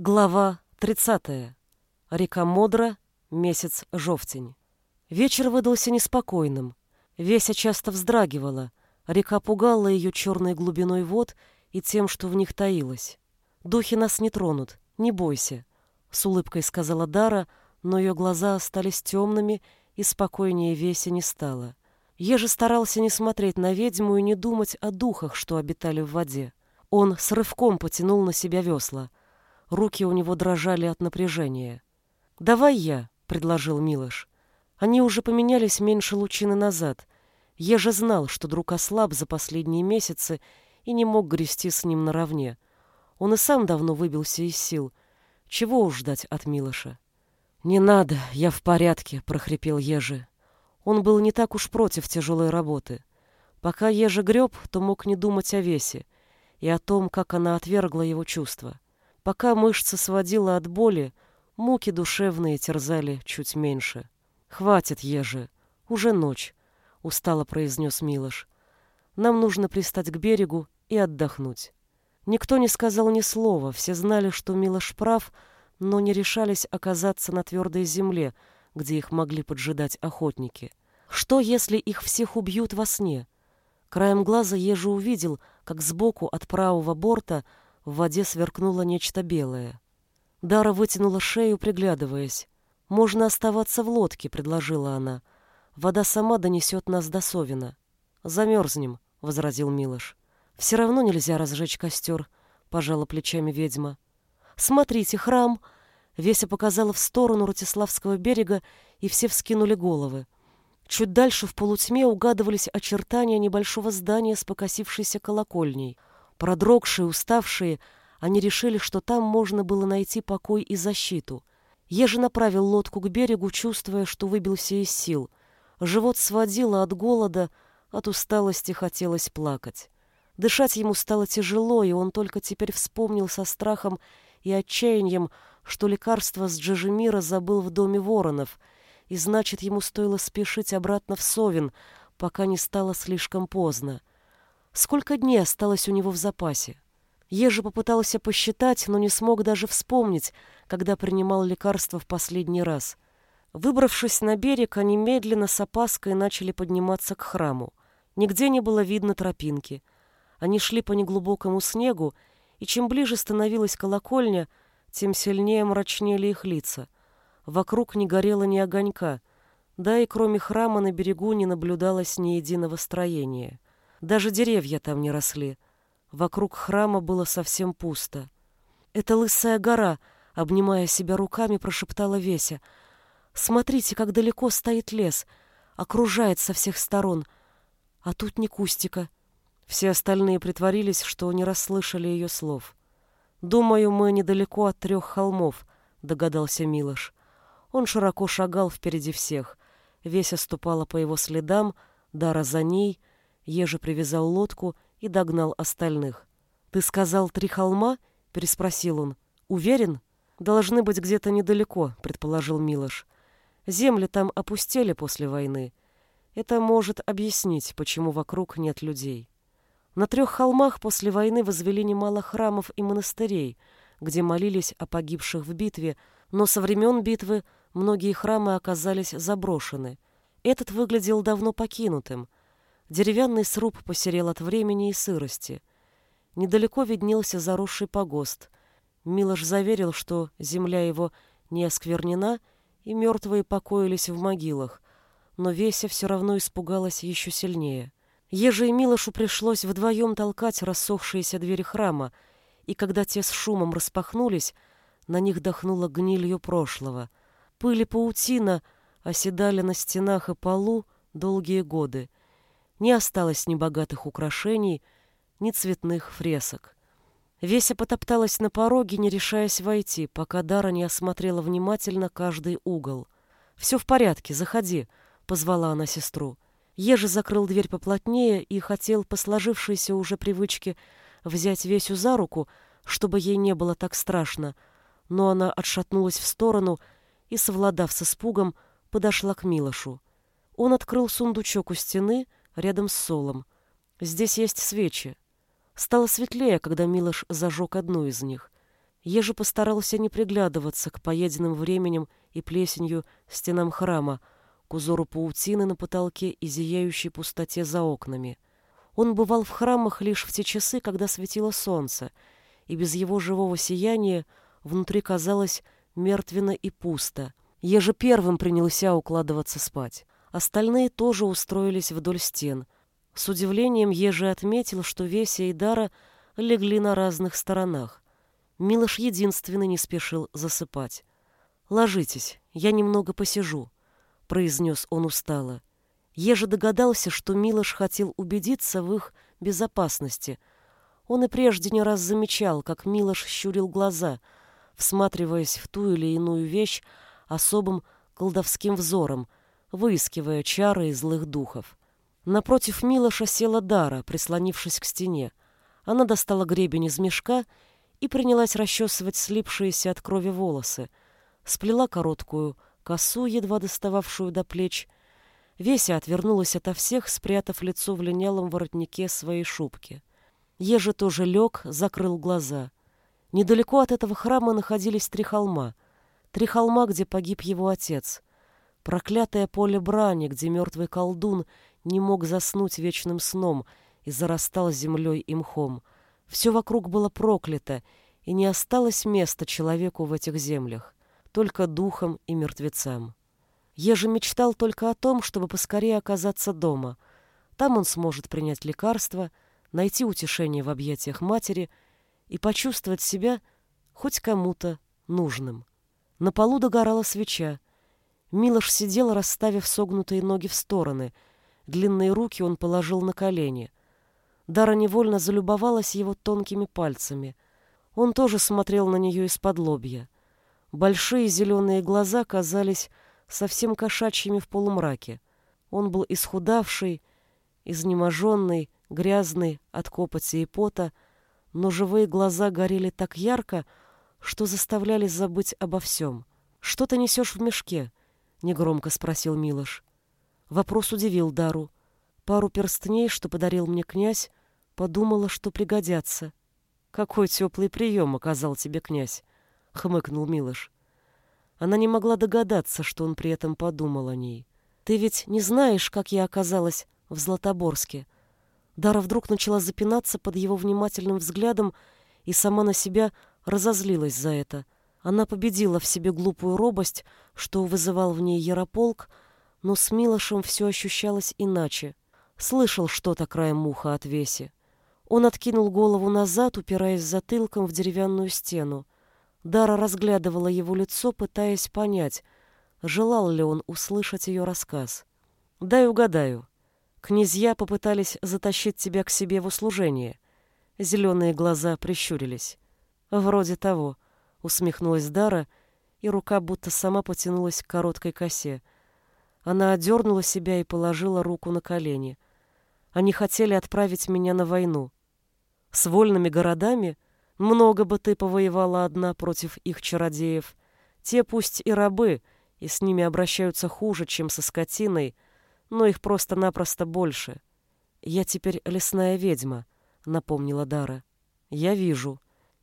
Глава 30. Река Модра, месяц жовтень. Вечер выдался неспокойным. Веся часто вздрагивала. Река пугала ее черной глубиной вод и тем, что в них таилось. «Духи нас не тронут, не бойся», — с улыбкой сказала Дара, но ее глаза остались темными, и спокойнее Веся не стало. Еже старался не смотреть на ведьму и не думать о духах, что обитали в воде. Он с рывком потянул на себя весла — Руки у него дрожали от напряжения. «Давай я», — предложил Милош. Они уже поменялись меньше лучины назад. Я же знал, что друг ослаб за последние месяцы и не мог грести с ним наравне. Он и сам давно выбился из сил. Чего уж ждать от Милоша? «Не надо, я в порядке», — прохрипел Ежи. Он был не так уж против тяжелой работы. Пока Ежи греб, то мог не думать о весе и о том, как она отвергла его чувства. Пока мышцы сводила от боли, муки душевные терзали чуть меньше. «Хватит, Ежи, уже ночь», — устало произнес Милош. «Нам нужно пристать к берегу и отдохнуть». Никто не сказал ни слова, все знали, что Милош прав, но не решались оказаться на твердой земле, где их могли поджидать охотники. Что, если их всех убьют во сне? Краем глаза Ежи увидел, как сбоку от правого борта — в воде сверкнуло нечто белое. Дара вытянула шею, приглядываясь. «Можно оставаться в лодке», — предложила она. «Вода сама донесет нас до Совина». «Замерзнем», — возразил Милош. «Все равно нельзя разжечь костер», — пожала плечами ведьма. «Смотрите, храм!» Веся показала в сторону Ратиславского берега, и все вскинули головы. Чуть дальше в полутьме угадывались очертания небольшого здания с покосившейся колокольней — Продрогшие, уставшие, они решили, что там можно было найти покой и защиту. Ежи направил лодку к берегу, чувствуя, что выбился из сил. Живот сводило от голода, от усталости хотелось плакать. Дышать ему стало тяжело, и он только теперь вспомнил со страхом и отчаянием, что лекарство с Джижемира забыл в доме воронов, и значит, ему стоило спешить обратно в Совин, пока не стало слишком поздно. Сколько дней осталось у него в запасе? Ежи попытался посчитать, но не смог даже вспомнить, когда принимал лекарство в последний раз. Выбравшись на берег, они медленно с опаской начали подниматься к храму. Нигде не было видно тропинки. Они шли по неглубокому снегу, и чем ближе становилась колокольня, тем сильнее мрачнели их лица. Вокруг не горело ни огонька, да и кроме храма на берегу не наблюдалось ни единого строения. Даже деревья там не росли. Вокруг храма было совсем пусто. «Это лысая гора», — обнимая себя руками, прошептала Веся. «Смотрите, как далеко стоит лес, окружает со всех сторон. А тут ни кустика». Все остальные притворились, что не расслышали ее слов. «Думаю, мы недалеко от трех холмов», — догадался Милош. Он широко шагал впереди всех. Веся ступала по его следам, Дара за ней — Ежи привязал лодку и догнал остальных. «Ты сказал три холма?» — переспросил он. «Уверен?» «Должны быть где-то недалеко», — предположил Милош. «Земли там опустели после войны. Это может объяснить, почему вокруг нет людей». На трех холмах после войны возвели немало храмов и монастырей, где молились о погибших в битве, но со времен битвы многие храмы оказались заброшены. Этот выглядел давно покинутым — Деревянный сруб посерел от времени и сырости. Недалеко виднелся заросший погост. Милош заверил, что земля его не осквернена, и мертвые покоились в могилах, но Веся все равно испугалась еще сильнее. Еже и Милошу пришлось вдвоем толкать рассохшиеся двери храма, и когда те с шумом распахнулись, на них дохнуло гнилью прошлого. Пыль и паутина оседали на стенах и полу долгие годы. Не осталось ни богатых украшений, ни цветных фресок. Веся потопталась на пороге, не решаясь войти, пока Дара не осмотрела внимательно каждый угол. «Все в порядке, заходи», — позвала она сестру. Ежи закрыл дверь поплотнее и хотел, по сложившейся уже привычке, взять Весю за руку, чтобы ей не было так страшно, но она отшатнулась в сторону и, совладав с испугом, подошла к Милошу. Он открыл сундучок у стены — рядом с Солом. Здесь есть свечи. Стало светлее, когда Милош зажег одну из них. Еже постарался не приглядываться к поеденным временем и плесенью стенам храма, к узору паутины на потолке и зияющей пустоте за окнами. Он бывал в храмах лишь в те часы, когда светило солнце, и без его живого сияния внутри казалось мертвенно и пусто. Еже первым принялся укладываться спать. Остальные тоже устроились вдоль стен. С удивлением Ежи отметил, что Веся и Дара легли на разных сторонах. Милош единственный не спешил засыпать. «Ложитесь, я немного посижу», — произнес он устало. Еже догадался, что Милош хотел убедиться в их безопасности. Он и прежде не раз замечал, как Милош щурил глаза, всматриваясь в ту или иную вещь особым колдовским взором, выискивая чары и злых духов. Напротив Милоша села Дара, прислонившись к стене. Она достала гребень из мешка и принялась расчесывать слипшиеся от крови волосы, сплела короткую косу, едва достававшую до плеч. Веся отвернулась ото всех, спрятав лицо в линялом воротнике своей шубки. Ежи тоже лег, закрыл глаза. Недалеко от этого храма находились три холма. Три холма, где погиб его отец. Проклятое поле брани, где мертвый колдун не мог заснуть вечным сном и зарастал землей и мхом. Все вокруг было проклято, и не осталось места человеку в этих землях, только духам и мертвецам. Еже мечтал только о том, чтобы поскорее оказаться дома. Там он сможет принять лекарство, найти утешение в объятиях матери и почувствовать себя хоть кому-то нужным. На полу догорала свеча, Милош сидел, расставив согнутые ноги в стороны. Длинные руки он положил на колени. Дара невольно залюбовалась его тонкими пальцами. Он тоже смотрел на нее из-под лобья. Большие зеленые глаза казались совсем кошачьими в полумраке. Он был исхудавший, изнеможенный, грязный от копоти и пота, но живые глаза горели так ярко, что заставляли забыть обо всем. «Что ты несешь в мешке?» — негромко спросил Милош. Вопрос удивил Дару. Пару перстней, что подарил мне князь, подумала, что пригодятся. «Какой теплый прием оказал тебе князь!» — хмыкнул Милош. Она не могла догадаться, что он при этом подумал о ней. «Ты ведь не знаешь, как я оказалась в Златоборске?» Дара вдруг начала запинаться под его внимательным взглядом и сама на себя разозлилась за это — она победила в себе глупую робость, что вызывал в ней Ярополк, но с Милошем все ощущалось иначе. Слышал что-то краем уха от Веси. Он откинул голову назад, упираясь затылком в деревянную стену. Дара разглядывала его лицо, пытаясь понять, желал ли он услышать ее рассказ. «Дай угадаю. Князья попытались затащить тебя к себе в услужение». Зеленые глаза прищурились. «Вроде того» усмехнулась Дара, и рука будто сама потянулась к короткой косе. Она одернула себя и положила руку на колени. Они хотели отправить меня на войну. С вольными городами много бы ты повоевала одна против их чародеев. Те пусть и рабы, и с ними обращаются хуже, чем со скотиной, но их просто-напросто больше. Я теперь лесная ведьма, напомнила Дара. Я вижу.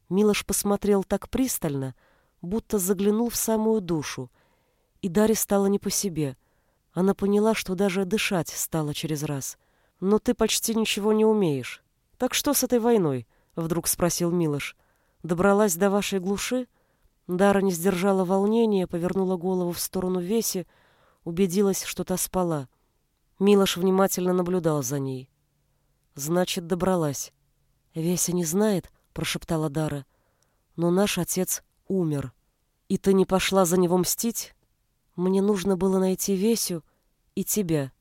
Милош посмотрел так пристально, будто заглянул в самую душу, и Даре стало не по себе. Она поняла, что даже дышать стало через раз. «Но ты почти ничего не умеешь. Так что с этой войной?» — вдруг спросил Милош. «Добралась до вашей глуши?» Дара не сдержала волнения, повернула голову в сторону Веси, убедилась, что та спала. Милош внимательно наблюдал за ней. «Значит, добралась. Веся не знает, прошептала Дара. Но наш отец умер. И ты не пошла за него мстить? Мне нужно было найти Весю и тебя.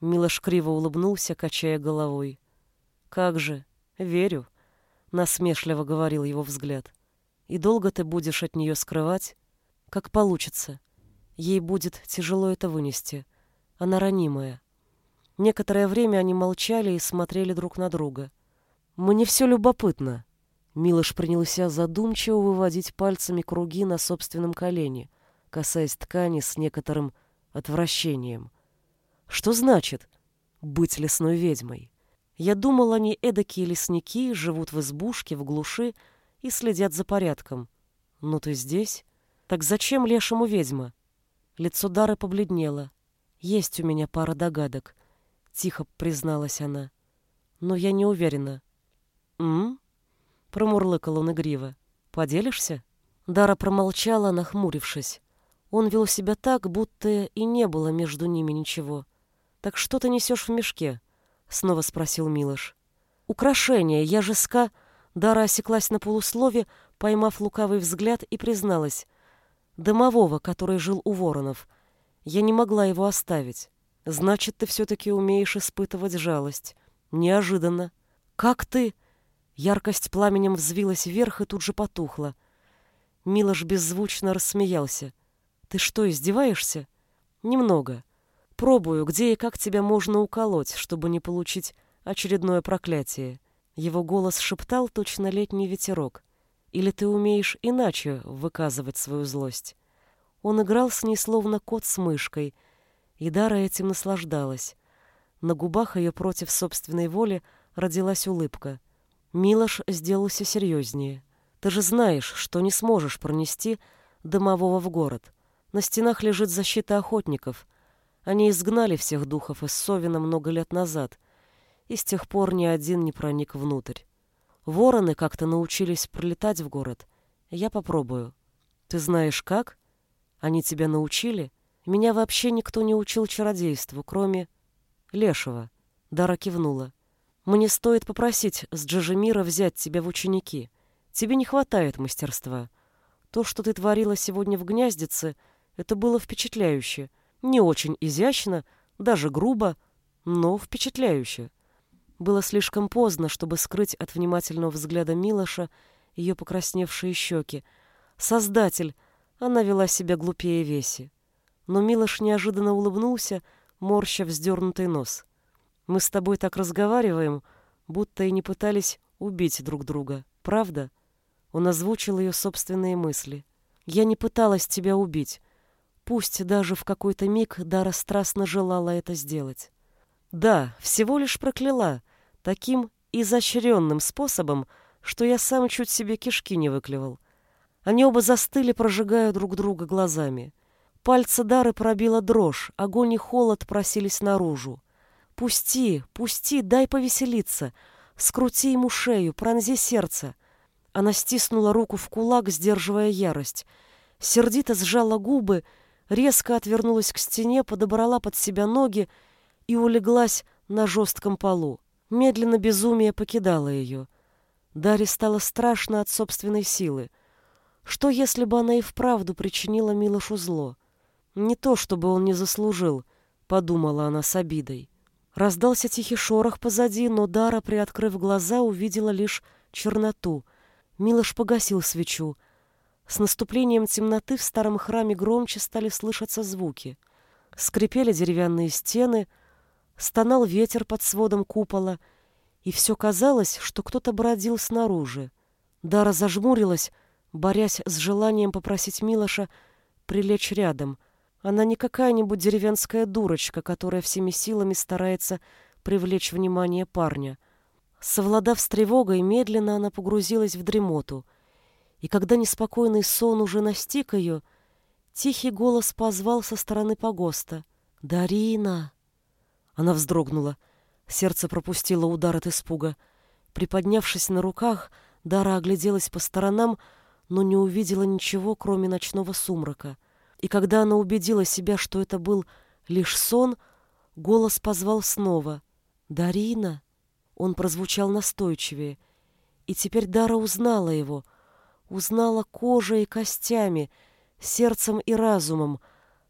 Милош криво улыбнулся, качая головой. Как же, верю, насмешливо говорил его взгляд. И долго ты будешь от нее скрывать? Как получится. Ей будет тяжело это вынести. Она ранимая. Некоторое время они молчали и смотрели друг на друга. «Мне все любопытно», Милош принялся задумчиво выводить пальцами круги на собственном колене, касаясь ткани с некоторым отвращением. Что значит быть лесной ведьмой? Я думал, они эдакие лесники, живут в избушке, в глуши и следят за порядком. Ну ты здесь? Так зачем лешему ведьма? Лицо Дары побледнело. Есть у меня пара догадок, тихо призналась она. Но я не уверена. М? Промурлыкал он игриво. Поделишься? Дара промолчала, нахмурившись. Он вел себя так, будто и не было между ними ничего. Так что ты несешь в мешке? Снова спросил Милош. Украшение, я же ска... Дара осеклась на полуслове, поймав лукавый взгляд, и призналась. Домового, который жил у воронов. Я не могла его оставить. Значит, ты все-таки умеешь испытывать жалость. Неожиданно. Как ты? Яркость пламенем взвилась вверх и тут же потухла. Милош беззвучно рассмеялся. Ты что, издеваешься? Немного. Пробую, где и как тебя можно уколоть, чтобы не получить очередное проклятие. Его голос шептал точно летний ветерок. Или ты умеешь иначе выказывать свою злость? Он играл с ней словно кот с мышкой, и Дара этим наслаждалась. На губах ее против собственной воли родилась улыбка. Милош сделался серьезнее. «Ты же знаешь, что не сможешь пронести домового в город. На стенах лежит защита охотников. Они изгнали всех духов из Совина много лет назад, и с тех пор ни один не проник внутрь. Вороны как-то научились пролетать в город. Я попробую. Ты знаешь как? Они тебя научили? Меня вообще никто не учил чародейству, кроме Лешего. Дара кивнула. Мне стоит попросить с Джажемира взять тебя в ученики. Тебе не хватает мастерства. То, что ты творила сегодня в гнездице, это было впечатляюще. Не очень изящно, даже грубо, но впечатляюще. Было слишком поздно, чтобы скрыть от внимательного взгляда Милоша ее покрасневшие щеки. Создатель! Она вела себя глупее Веси. Но Милош неожиданно улыбнулся, морща вздернутый нос. «Мы с тобой так разговариваем, будто и не пытались убить друг друга, правда?» Он озвучил ее собственные мысли. «Я не пыталась тебя убить. Пусть даже в какой-то миг Дара страстно желала это сделать. Да, всего лишь прокляла, таким изощренным способом, что я сам чуть себе кишки не выклевал. Они оба застыли, прожигая друг друга глазами. Пальцы Дары пробила дрожь, огонь и холод просились наружу. «Пусти, пусти, дай повеселиться. Скрути ему шею, пронзи сердце». Она стиснула руку в кулак, сдерживая ярость. Сердито сжала губы, резко отвернулась к стене, подобрала под себя ноги и улеглась на жестком полу. Медленно безумие покидало ее. Даре стало страшно от собственной силы. Что, если бы она и вправду причинила Милошу зло? Не то, чтобы он не заслужил, подумала она с обидой. Раздался тихий шорох позади, но Дара, приоткрыв глаза, увидела лишь черноту. Милош погасил свечу. С наступлением темноты в старом храме громче стали слышаться звуки. Скрипели деревянные стены — Стонал ветер под сводом купола, и все казалось, что кто-то бродил снаружи. Дара зажмурилась, борясь с желанием попросить Милоша прилечь рядом. Она не какая-нибудь деревенская дурочка, которая всеми силами старается привлечь внимание парня. Совладав с тревогой, медленно она погрузилась в дремоту. И когда неспокойный сон уже настиг ее, тихий голос позвал со стороны погоста. «Дарина!» Она вздрогнула. Сердце пропустило удар от испуга. Приподнявшись на руках, Дара огляделась по сторонам, но не увидела ничего, кроме ночного сумрака. И когда она убедила себя, что это был лишь сон, голос позвал снова. «Дарина!» Он прозвучал настойчивее. И теперь Дара узнала его. Узнала кожей и костями, сердцем и разумом.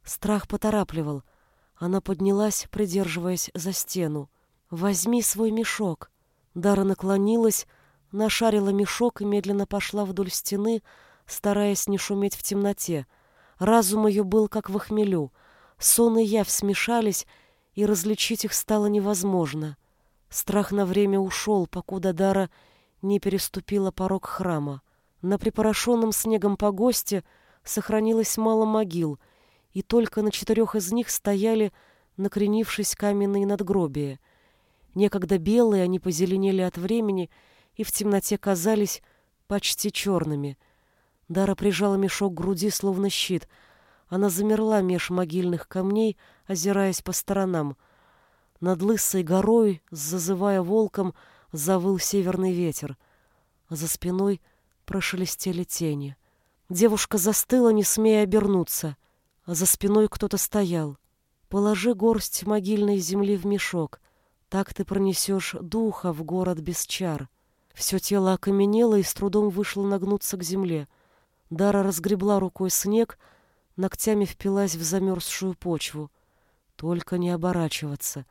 Страх поторапливал — она поднялась, придерживаясь за стену. «Возьми свой мешок». Дара наклонилась, нашарила мешок и медленно пошла вдоль стены, стараясь не шуметь в темноте. Разум ее был как в охмелю. Сон и явь смешались, и различить их стало невозможно. Страх на время ушел, покуда Дара не переступила порог храма. На припорошенном снегом погосте сохранилось мало могил — и только на четырех из них стояли, накренившись каменные надгробия. Некогда белые они позеленели от времени и в темноте казались почти черными. Дара прижала мешок к груди, словно щит. Она замерла меж могильных камней, озираясь по сторонам. Над лысой горой, зазывая волком, завыл северный ветер. А за спиной прошелестели тени. Девушка застыла, не смея обернуться, а за спиной кто-то стоял. Положи горсть могильной земли в мешок. Так ты пронесешь духа в город без чар. Все тело окаменело и с трудом вышло нагнуться к земле. Дара разгребла рукой снег, ногтями впилась в замерзшую почву. Только не оборачиваться.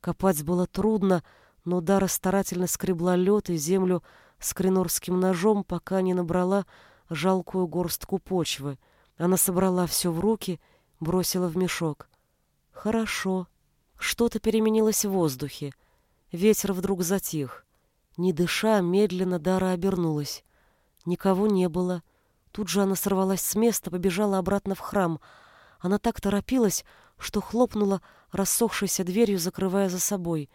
Копать было трудно, но Дара старательно скребла лед и землю с кринорским ножом, пока не набрала жалкую горстку почвы. Она собрала все в руки, бросила в мешок. Хорошо. Что-то переменилось в воздухе. Ветер вдруг затих. Не дыша, медленно Дара обернулась. Никого не было. Тут же она сорвалась с места, побежала обратно в храм. Она так торопилась, что хлопнула рассохшейся дверью, закрывая за собой.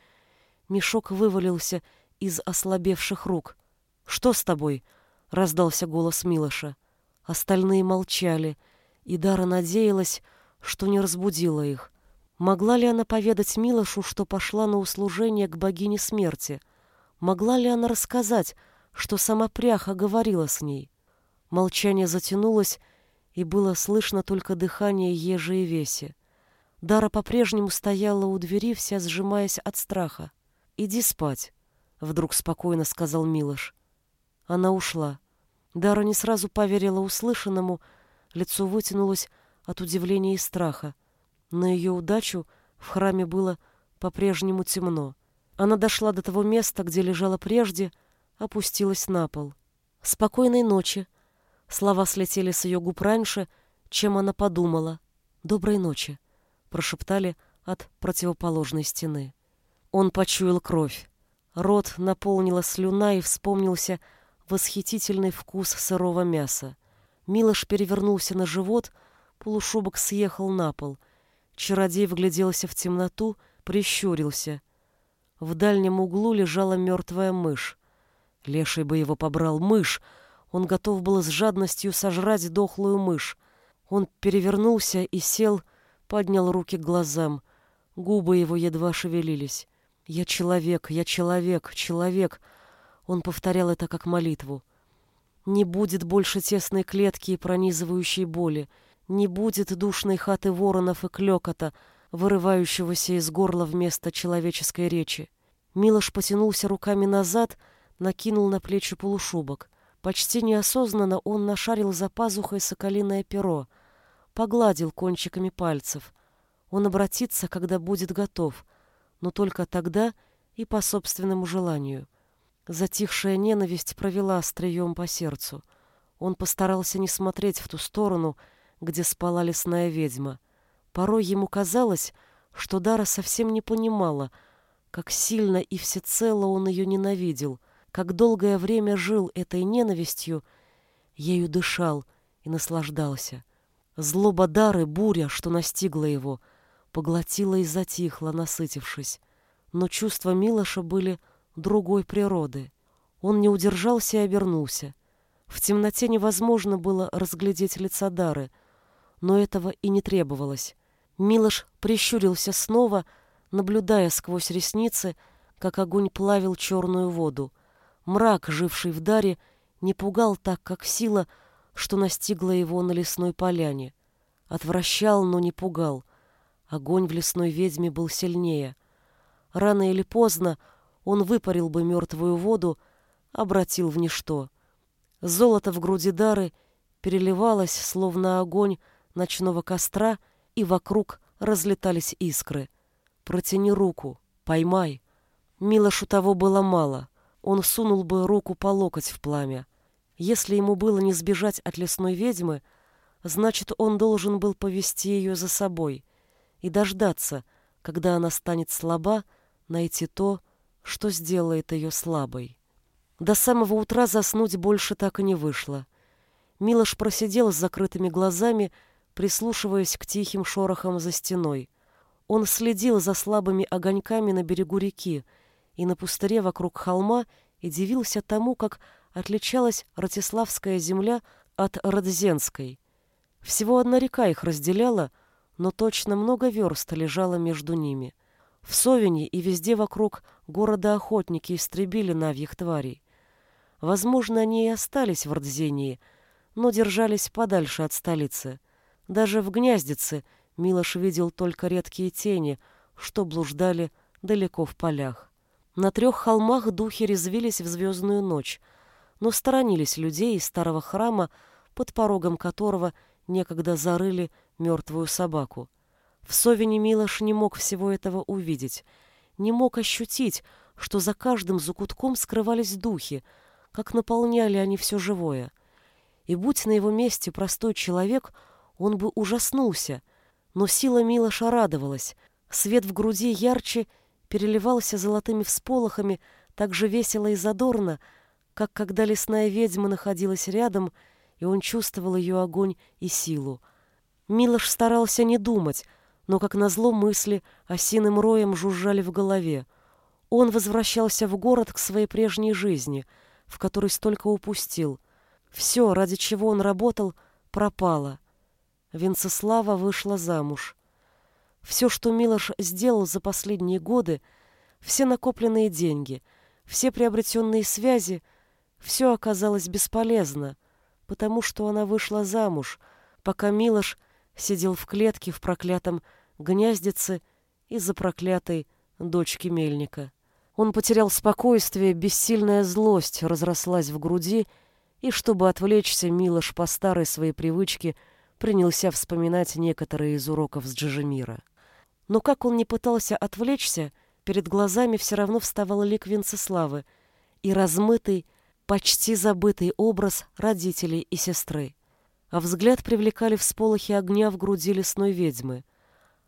Мешок вывалился из ослабевших рук. «Что с тобой?» — раздался голос Милоша. Остальные молчали, и Дара надеялась, что не разбудила их. Могла ли она поведать Милошу, что пошла на услужение к богине смерти? Могла ли она рассказать, что сама пряха говорила с ней? Молчание затянулось, и было слышно только дыхание ежи и веси. Дара по-прежнему стояла у двери, вся сжимаясь от страха. «Иди спать», — вдруг спокойно сказал Милош. Она ушла. Дара не сразу поверила услышанному, лицо вытянулось от удивления и страха. На ее удачу в храме было по-прежнему темно. Она дошла до того места, где лежала прежде, опустилась на пол. «Спокойной ночи!» Слова слетели с ее губ раньше, чем она подумала. «Доброй ночи!» прошептали от противоположной стены. Он почуял кровь. Рот наполнила слюна и вспомнился восхитительный вкус сырого мяса. Милош перевернулся на живот, полушубок съехал на пол — Чародей вгляделся в темноту, прищурился. В дальнем углу лежала мертвая мышь. Леший бы его побрал мышь. Он готов был с жадностью сожрать дохлую мышь. Он перевернулся и сел, поднял руки к глазам. Губы его едва шевелились. «Я человек, я человек, человек!» Он повторял это как молитву. «Не будет больше тесной клетки и пронизывающей боли. Не будет душной хаты воронов и клёкота, вырывающегося из горла вместо человеческой речи. Милош потянулся руками назад, накинул на плечи полушубок. Почти неосознанно он нашарил за пазухой соколиное перо, погладил кончиками пальцев. Он обратится, когда будет готов, но только тогда и по собственному желанию. Затихшая ненависть провела острием по сердцу. Он постарался не смотреть в ту сторону, где спала лесная ведьма. Порой ему казалось, что Дара совсем не понимала, как сильно и всецело он ее ненавидел, как долгое время жил этой ненавистью, ею дышал и наслаждался. Злоба Дары, буря, что настигла его, поглотила и затихла, насытившись. Но чувства Милоша были другой природы. Он не удержался и обернулся. В темноте невозможно было разглядеть лица Дары — но этого и не требовалось. Милош прищурился снова, наблюдая сквозь ресницы, как огонь плавил черную воду. Мрак, живший в даре, не пугал так, как сила, что настигла его на лесной поляне. Отвращал, но не пугал. Огонь в лесной ведьме был сильнее. Рано или поздно он выпарил бы мертвую воду, обратил в ничто. Золото в груди дары переливалось, словно огонь, ночного костра, и вокруг разлетались искры. «Протяни руку, поймай». Милошу того было мало. Он сунул бы руку по локоть в пламя. Если ему было не сбежать от лесной ведьмы, значит, он должен был повести ее за собой и дождаться, когда она станет слаба, найти то, что сделает ее слабой. До самого утра заснуть больше так и не вышло. Милош просидел с закрытыми глазами, прислушиваясь к тихим шорохам за стеной. Он следил за слабыми огоньками на берегу реки и на пустыре вокруг холма и дивился тому, как отличалась Ратиславская земля от Родзенской. Всего одна река их разделяла, но точно много верст лежало между ними. В Совине и везде вокруг города охотники истребили навьих тварей. Возможно, они и остались в Родзении, но держались подальше от столицы. Даже в Гнездице Милош видел только редкие тени, что блуждали далеко в полях. На трех холмах духи резвились в звездную ночь, но сторонились людей из старого храма, под порогом которого некогда зарыли мертвую собаку. В Совине Милош не мог всего этого увидеть, не мог ощутить, что за каждым закутком скрывались духи, как наполняли они все живое. И будь на его месте простой человек, он бы ужаснулся, но сила Милоша радовалась, свет в груди ярче переливался золотыми всполохами так же весело и задорно, как когда лесная ведьма находилась рядом, и он чувствовал ее огонь и силу. Милош старался не думать, но, как назло, мысли осиным роем жужжали в голове. Он возвращался в город к своей прежней жизни, в которой столько упустил. Все, ради чего он работал, пропало. Венцеслава вышла замуж. Все, что Милош сделал за последние годы, все накопленные деньги, все приобретенные связи, все оказалось бесполезно, потому что она вышла замуж, пока Милош сидел в клетке в проклятом гнездице из-за проклятой дочки мельника. Он потерял спокойствие, бессильная злость разрослась в груди, и, чтобы отвлечься, Милош по старой своей привычке принялся вспоминать некоторые из уроков с Джижемира. Но как он не пытался отвлечься, перед глазами все равно вставал лик Венцеславы и размытый, почти забытый образ родителей и сестры. А взгляд привлекали всполохи огня в груди лесной ведьмы.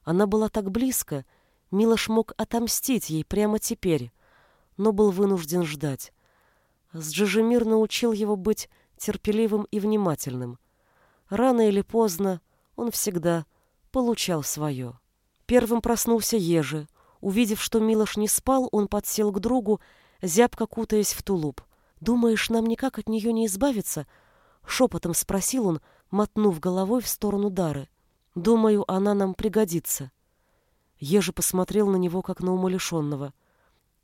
Она была так близко, Милош мог отомстить ей прямо теперь, но был вынужден ждать. Сджижемир научил его быть терпеливым и внимательным. Рано или поздно он всегда получал свое. Первым проснулся Ежи. Увидев, что Милош не спал, он подсел к другу, зябко кутаясь в тулуп. «Думаешь, нам никак от нее не избавиться?» Шепотом спросил он, мотнув головой в сторону Дары. «Думаю, она нам пригодится». Ежи посмотрел на него, как на умалишенного.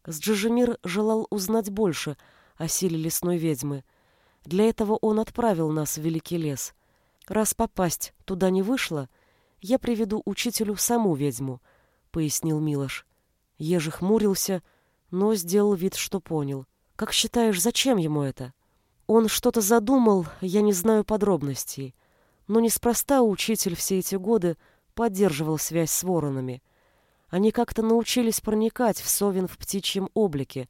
Сджижемир желал узнать больше о силе лесной ведьмы. Для этого он отправил нас в Великий лес. Раз попасть туда не вышло, я приведу учителю саму ведьму, пояснил Милош. Ежи хмурился, но сделал вид, что понял. Как считаешь, зачем ему это? Он что-то задумал, я не знаю подробностей. Но неспроста учитель все эти годы поддерживал связь с воронами. Они как-то научились проникать в совин в птичьем облике.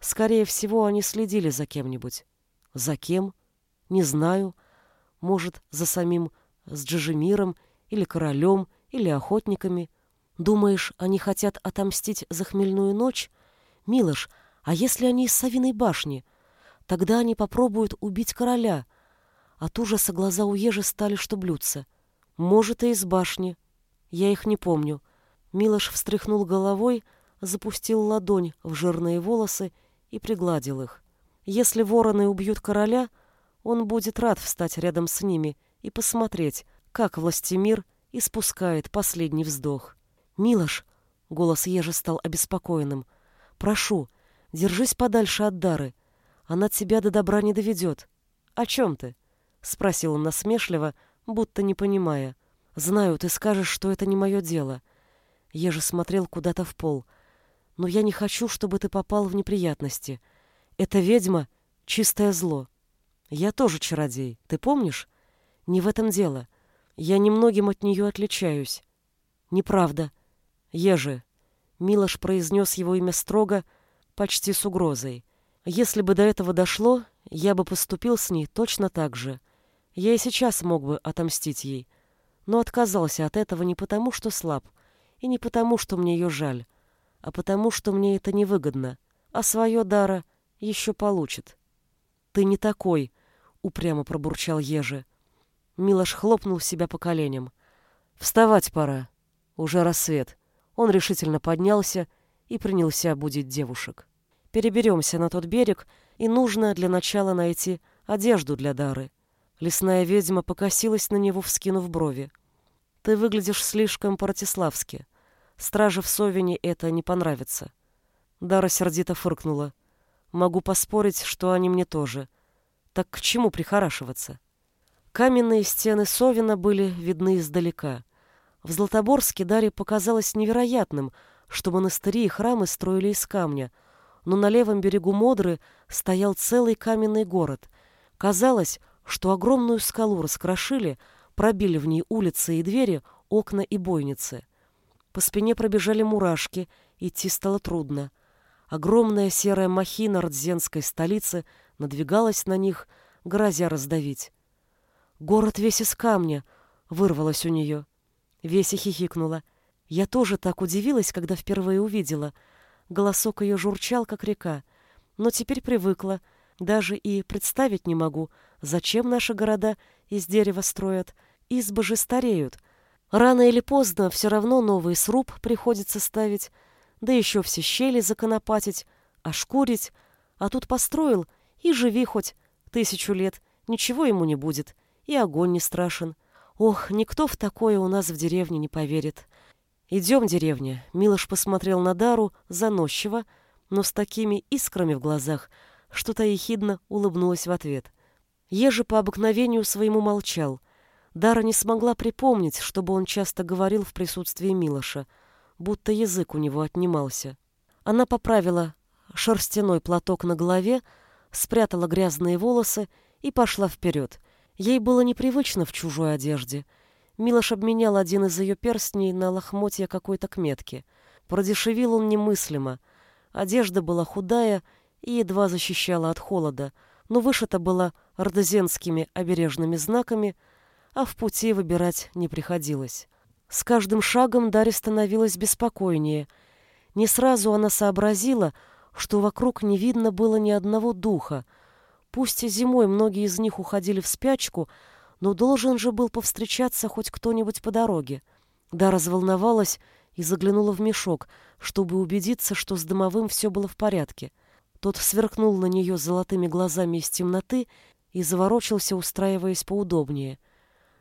Скорее всего, они следили за кем-нибудь. За кем? Не знаю. Может, за самим с Джижемиром или королем, или охотниками. Думаешь, они хотят отомстить за хмельную ночь? Милош, а если они из Савиной башни? Тогда они попробуют убить короля. От ужаса глаза у ежи стали, что блюдца. Может, и из башни. Я их не помню. Милош встряхнул головой, запустил ладонь в жирные волосы и пригладил их. Если вороны убьют короля, он будет рад встать рядом с ними и посмотреть, как властемир испускает последний вздох. «Милош!» — голос Ежи стал обеспокоенным. «Прошу, держись подальше от Дары. Она тебя до добра не доведет». «О чем ты?» — спросил он насмешливо, будто не понимая. «Знаю, ты скажешь, что это не мое дело». Ежи смотрел куда-то в пол. «Но я не хочу, чтобы ты попал в неприятности. Эта ведьма — чистое зло. Я тоже чародей, ты помнишь? Не в этом дело. Я немногим от нее отличаюсь. Неправда. Ежи. Милош произнес его имя строго, почти с угрозой. Если бы до этого дошло, я бы поступил с ней точно так же. Я и сейчас мог бы отомстить ей. Но отказался от этого не потому, что слаб, и не потому, что мне ее жаль, а потому, что мне это невыгодно, а свое дара еще получит. «Ты не такой», — упрямо пробурчал Ежи. Милош хлопнул себя по коленям. «Вставать пора. Уже рассвет». Он решительно поднялся и принялся будить девушек. «Переберемся на тот берег, и нужно для начала найти одежду для Дары. Лесная ведьма покосилась на него, вскинув брови. Ты выглядишь слишком по-ратиславски. Страже в Совине это не понравится. Дара сердито фыркнула. Могу поспорить, что они мне тоже. Так к чему прихорашиваться? Каменные стены Совина были видны издалека. В Златоборске Даре показалось невероятным, что монастыри и храмы строили из камня, но на левом берегу Модры стоял целый каменный город. Казалось, что огромную скалу раскрошили, пробили в ней улицы и двери, окна и бойницы. По спине пробежали мурашки, идти стало трудно. Огромная серая махина рдзенской столицы надвигалась на них, грозя раздавить. «Город весь из камня!» — вырвалось у нее. Веся хихикнула. Я тоже так удивилась, когда впервые увидела. Голосок ее журчал, как река. Но теперь привыкла. Даже и представить не могу, зачем наши города из дерева строят. Избы же стареют. Рано или поздно все равно новый сруб приходится ставить, да еще все щели законопатить, ошкурить. А тут построил и живи хоть тысячу лет, ничего ему не будет, и огонь не страшен. Ох, никто в такое у нас в деревне не поверит. Идем, деревня. Милош посмотрел на Дару заносчиво, но с такими искрами в глазах, что та ехидно улыбнулась в ответ. Ежи по обыкновению своему молчал. Дара не смогла припомнить, чтобы он часто говорил в присутствии Милоша, будто язык у него отнимался. Она поправила шерстяной платок на голове, спрятала грязные волосы и пошла вперед. Ей было непривычно в чужой одежде. Милош обменял один из ее перстней на лохмотья какой-то кметки. Продешевил он немыслимо. Одежда была худая и едва защищала от холода, но вышита была ордезенскими обережными знаками, а в пути выбирать не приходилось. С каждым шагом Дарья становилась беспокойнее. Не сразу она сообразила, что вокруг не видно было ни одного духа, Пусть и зимой многие из них уходили в спячку, но должен же был повстречаться хоть кто-нибудь по дороге. Да разволновалась и заглянула в мешок, чтобы убедиться, что с дымовым все было в порядке. Тот сверкнул на нее золотыми глазами из темноты и заворочился, устраиваясь поудобнее.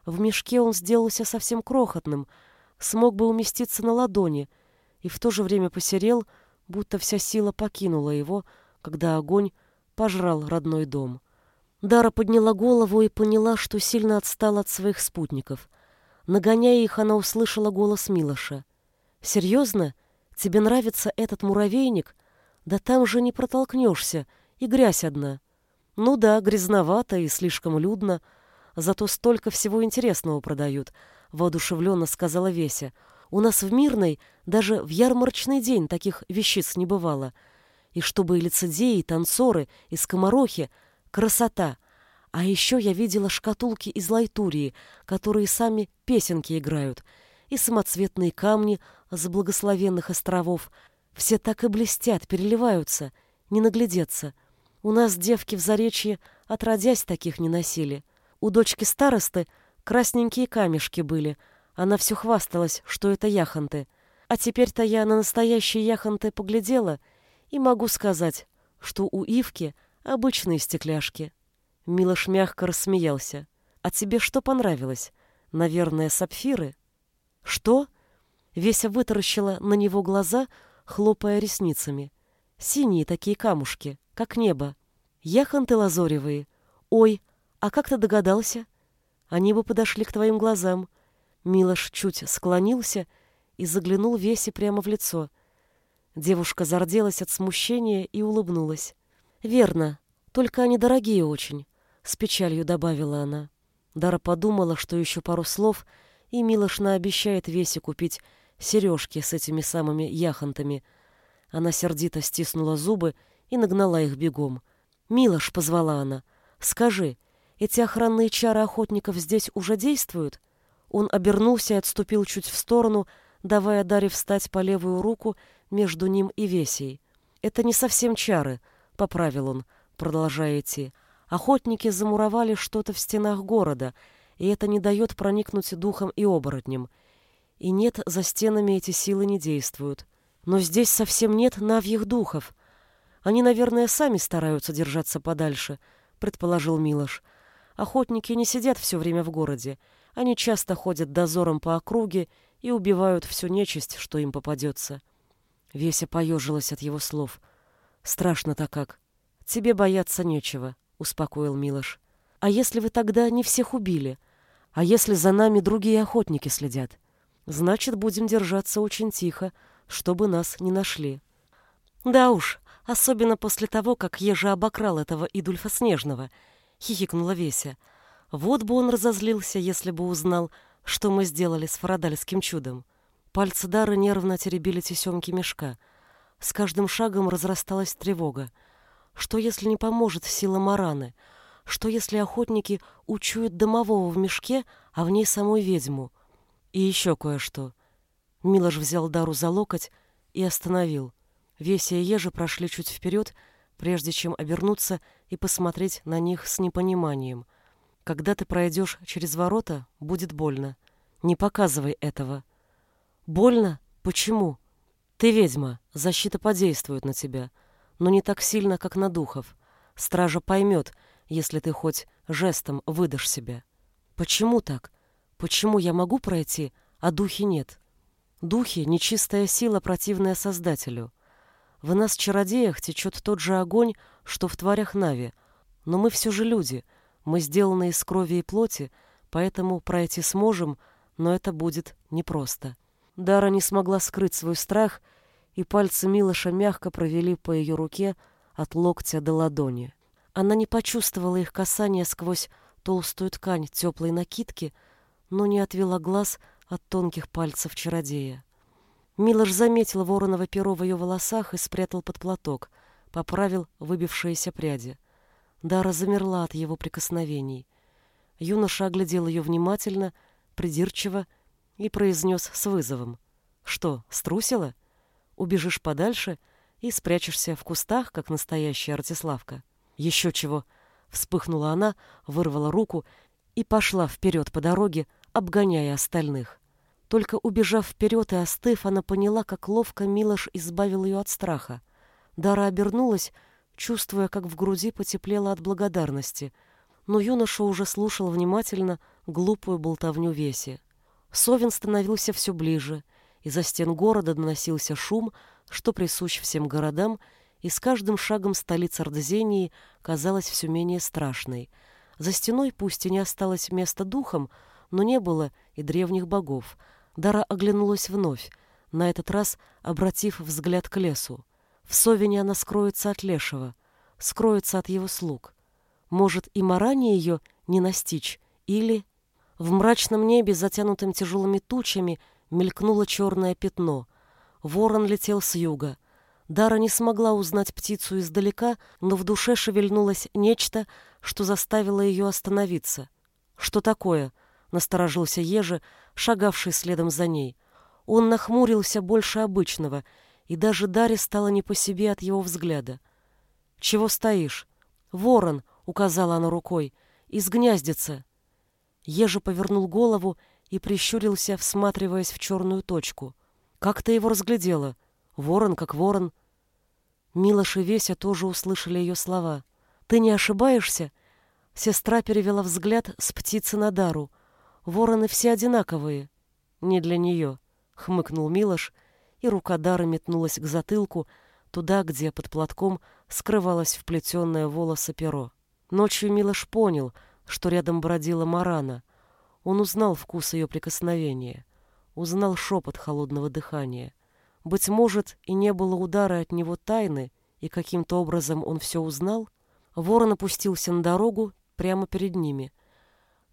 В мешке он сделался совсем крохотным, смог бы уместиться на ладони, и в то же время посерел, будто вся сила покинула его, когда огонь пожрал родной дом. Дара подняла голову и поняла, что сильно отстала от своих спутников. Нагоняя их, она услышала голос Милоша. «Серьезно? Тебе нравится этот муравейник? Да там же не протолкнешься, и грязь одна. Ну да, грязновато и слишком людно, зато столько всего интересного продают», — воодушевленно сказала Веся. «У нас в Мирной даже в ярмарочный день таких вещиц не бывало» и чтобы и лицедеи, и танцоры, и скоморохи — красота. А еще я видела шкатулки из лайтурии, которые сами песенки играют, и самоцветные камни с благословенных островов. Все так и блестят, переливаются, не наглядеться. У нас девки в Заречье отродясь таких не носили. У дочки старосты красненькие камешки были. Она все хвасталась, что это яхонты. А теперь-то я на настоящие яхонты поглядела — и могу сказать, что у Ивки обычные стекляшки. Милош мягко рассмеялся. А тебе что понравилось? Наверное, сапфиры? Что? Веся вытаращила на него глаза, хлопая ресницами. Синие такие камушки, как небо. Яхонты лазоревые. Ой, а как ты догадался? Они бы подошли к твоим глазам. Милош чуть склонился и заглянул Весе прямо в лицо — Девушка зарделась от смущения и улыбнулась. «Верно, только они дорогие очень», — с печалью добавила она. Дара подумала, что еще пару слов, и Милош наобещает Весе купить сережки с этими самыми яхонтами. Она сердито стиснула зубы и нагнала их бегом. «Милош», — позвала она, — «скажи, эти охранные чары охотников здесь уже действуют?» Он обернулся и отступил чуть в сторону, давая Даре встать по левую руку между ним и Весей. «Это не совсем чары», — поправил он, продолжая идти. «Охотники замуровали что-то в стенах города, и это не дает проникнуть духом и оборотням. И нет, за стенами эти силы не действуют. Но здесь совсем нет навьих духов. Они, наверное, сами стараются держаться подальше», — предположил Милош. Охотники не сидят все время в городе. Они часто ходят дозором по округе и убивают всю нечисть, что им попадется. Веся поежилась от его слов. Страшно-то как. Тебе бояться нечего, успокоил Милош. А если вы тогда не всех убили? А если за нами другие охотники следят? Значит, будем держаться очень тихо, чтобы нас не нашли. Да уж, особенно после того, как Ежа обокрал этого Идульфа Снежного, хихикнула Веся. Вот бы он разозлился, если бы узнал, что мы сделали с фарадальским чудом. Пальцы Дары нервно теребили тесемки мешка. С каждым шагом разрасталась тревога. Что, если не поможет сила Мараны? Что, если охотники учуют домового в мешке, а в ней самую ведьму? И еще кое-что. Милош взял Дару за локоть и остановил. Веся и Ежи прошли чуть вперед, прежде чем обернуться и посмотреть на них с непониманием. Когда ты пройдешь через ворота, будет больно. Не показывай этого. Больно? Почему? Ты ведьма, защита подействует на тебя, но не так сильно, как на духов. Стража поймет, если ты хоть жестом выдашь себя. Почему так? Почему я могу пройти, а духи нет? Духи — нечистая сила, противная Создателю. В нас, чародеях, течет тот же огонь, что в тварях Нави, но мы все же люди, мы сделаны из крови и плоти, поэтому пройти сможем, но это будет непросто. Дара не смогла скрыть свой страх, и пальцы Милоша мягко провели по ее руке от локтя до ладони. Она не почувствовала их касания сквозь толстую ткань теплой накидки, но не отвела глаз от тонких пальцев чародея. Милош заметил вороново перо в ее волосах и спрятал под платок, поправил выбившиеся пряди. Дара замерла от его прикосновений. Юноша оглядел ее внимательно, придирчиво и произнес с вызовом. «Что, струсила? Убежишь подальше и спрячешься в кустах, как настоящая Артиславка?» «Еще чего!» — вспыхнула она, вырвала руку и пошла вперед по дороге, обгоняя остальных. Только убежав вперед и остыв, она поняла, как ловко Милош избавил ее от страха. Дара обернулась, чувствуя, как в груди потеплело от благодарности, но юноша уже слушал внимательно глупую болтовню Веси. Совин становился все ближе, из-за стен города доносился шум, что присущ всем городам, и с каждым шагом столица Ордозении казалась все менее страшной. За стеной пусть и не осталось места духом, но не было и древних богов. Дара оглянулась вновь, на этот раз обратив взгляд к лесу. В Совине она скроется от Лешего, скроется от его слуг. Может, и Маране ее не настичь, или... В мрачном небе, затянутым тяжелыми тучами, мелькнуло черное пятно. Ворон летел с юга. Дара не смогла узнать птицу издалека, но в душе шевельнулось нечто, что заставило ее остановиться. «Что такое?» — насторожился Ежи, шагавший следом за ней. Он нахмурился больше обычного, и даже Даре стало не по себе от его взгляда. «Чего стоишь?» «Ворон», — указала она рукой, — «изгняздится». Ежи повернул голову и прищурился, всматриваясь в черную точку. «Как ты его разглядела? Ворон как ворон». Милош и Веся тоже услышали ее слова. «Ты не ошибаешься?» Сестра перевела взгляд с птицы на Дару. «Вороны все одинаковые». «Не для нее», — хмыкнул Милош, и рука Дары метнулась к затылку, туда, где под платком скрывалось вплетенное волосы перо. Ночью Милош понял, что рядом бродила Марана. Он узнал вкус ее прикосновения, узнал шепот холодного дыхания. Быть может, и не было удара от него тайны, и каким-то образом он все узнал. Ворон опустился на дорогу прямо перед ними.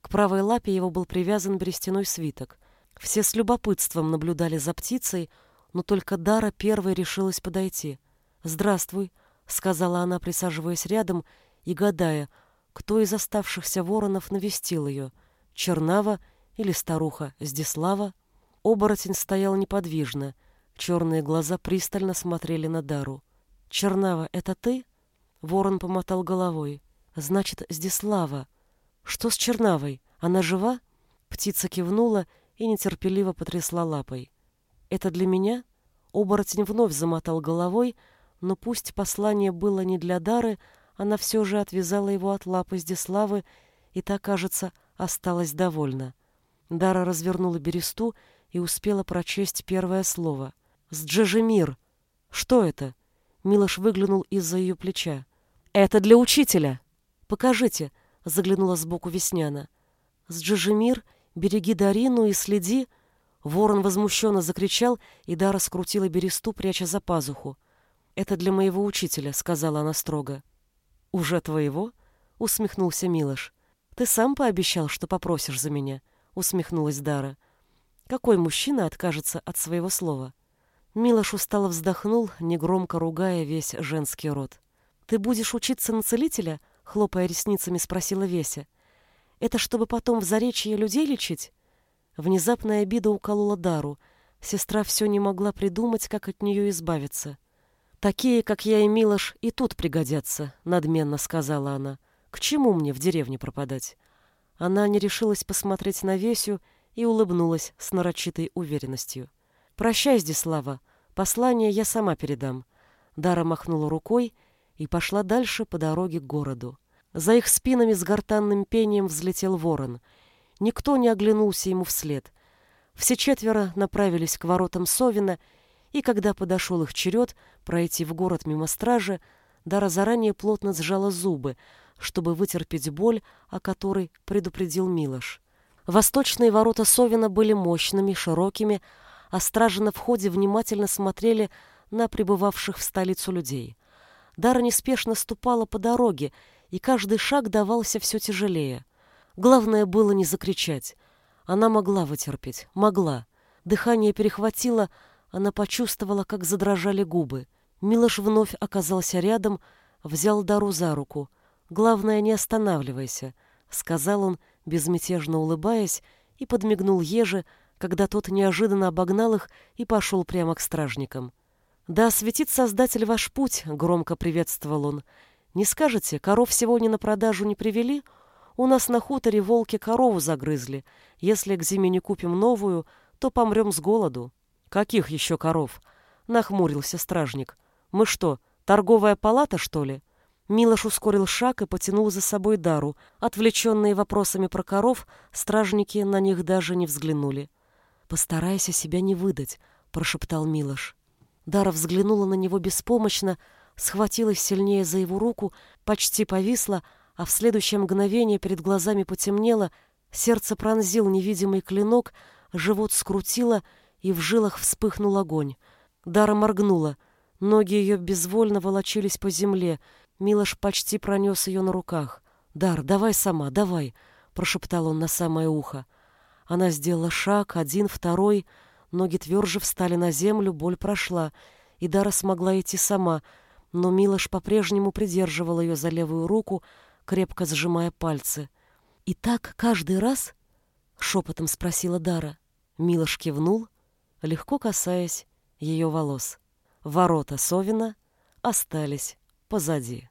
К правой лапе его был привязан берестяной свиток. Все с любопытством наблюдали за птицей, но только Дара первой решилась подойти. «Здравствуй», — сказала она, присаживаясь рядом и гадая, кто из оставшихся воронов навестил ее, Чернава или старуха Здислава. Оборотень стоял неподвижно, черные глаза пристально смотрели на Дару. «Чернава, это ты?» Ворон помотал головой. «Значит, Здислава. Что с Чернавой? Она жива?» Птица кивнула и нетерпеливо потрясла лапой. «Это для меня?» Оборотень вновь замотал головой, но пусть послание было не для Дары, она все же отвязала его от лапы Здиславы и та, кажется, осталась довольна. Дара развернула бересту и успела прочесть первое слово. «Сджежемир!» «Что это?» Милош выглянул из-за ее плеча. «Это для учителя!» «Покажите!» — заглянула сбоку Весняна. «Сджежемир, береги Дарину и следи!» Ворон возмущенно закричал, и Дара скрутила бересту, пряча за пазуху. «Это для моего учителя», — сказала она строго. «Уже твоего?» — усмехнулся Милош. «Ты сам пообещал, что попросишь за меня», — усмехнулась Дара. «Какой мужчина откажется от своего слова?» Милош устало вздохнул, негромко ругая весь женский род. «Ты будешь учиться на целителя?» — хлопая ресницами, спросила Веся. «Это чтобы потом в заречье людей лечить?» Внезапная обида уколола Дару. Сестра все не могла придумать, как от нее избавиться. «Такие, как я и Милош, и тут пригодятся», — надменно сказала она. «К чему мне в деревне пропадать?» Она не решилась посмотреть на Весю и улыбнулась с нарочитой уверенностью. «Прощай, Здислава. Послание я сама передам». Дара махнула рукой и пошла дальше по дороге к городу. За их спинами с гортанным пением взлетел ворон. Никто не оглянулся ему вслед. Все четверо направились к воротам Совина и когда подошел их черед пройти в город мимо стражи, Дара заранее плотно сжала зубы, чтобы вытерпеть боль, о которой предупредил Милош. Восточные ворота Совина были мощными, широкими, а стражи на входе внимательно смотрели на прибывавших в столицу людей. Дара неспешно ступала по дороге, и каждый шаг давался все тяжелее. Главное было не закричать. Она могла вытерпеть, могла. Дыхание перехватило, она почувствовала, как задрожали губы. Милош вновь оказался рядом, взял Дару за руку. «Главное, не останавливайся», — сказал он, безмятежно улыбаясь, и подмигнул Еже, когда тот неожиданно обогнал их и пошел прямо к стражникам. «Да осветит Создатель ваш путь», — громко приветствовал он. «Не скажете, коров сегодня на продажу не привели? У нас на хуторе волки корову загрызли. Если к зиме не купим новую, то помрем с голоду». «Каких еще коров?» — нахмурился стражник. «Мы что, торговая палата, что ли?» Милош ускорил шаг и потянул за собой Дару. Отвлеченные вопросами про коров, стражники на них даже не взглянули. «Постарайся себя не выдать», — прошептал Милош. Дара взглянула на него беспомощно, схватилась сильнее за его руку, почти повисла, а в следующее мгновение перед глазами потемнело, сердце пронзил невидимый клинок, живот скрутило — и в жилах вспыхнул огонь. Дара моргнула. Ноги ее безвольно волочились по земле. Милош почти пронес ее на руках. «Дар, давай сама, давай!» — прошептал он на самое ухо. Она сделала шаг, один, второй. Ноги тверже встали на землю, боль прошла, и Дара смогла идти сама, но Милош по-прежнему придерживал ее за левую руку, крепко сжимая пальцы. «И так каждый раз?» — шепотом спросила Дара. Милош кивнул — легко касаясь ее волос. Ворота Совина остались позади.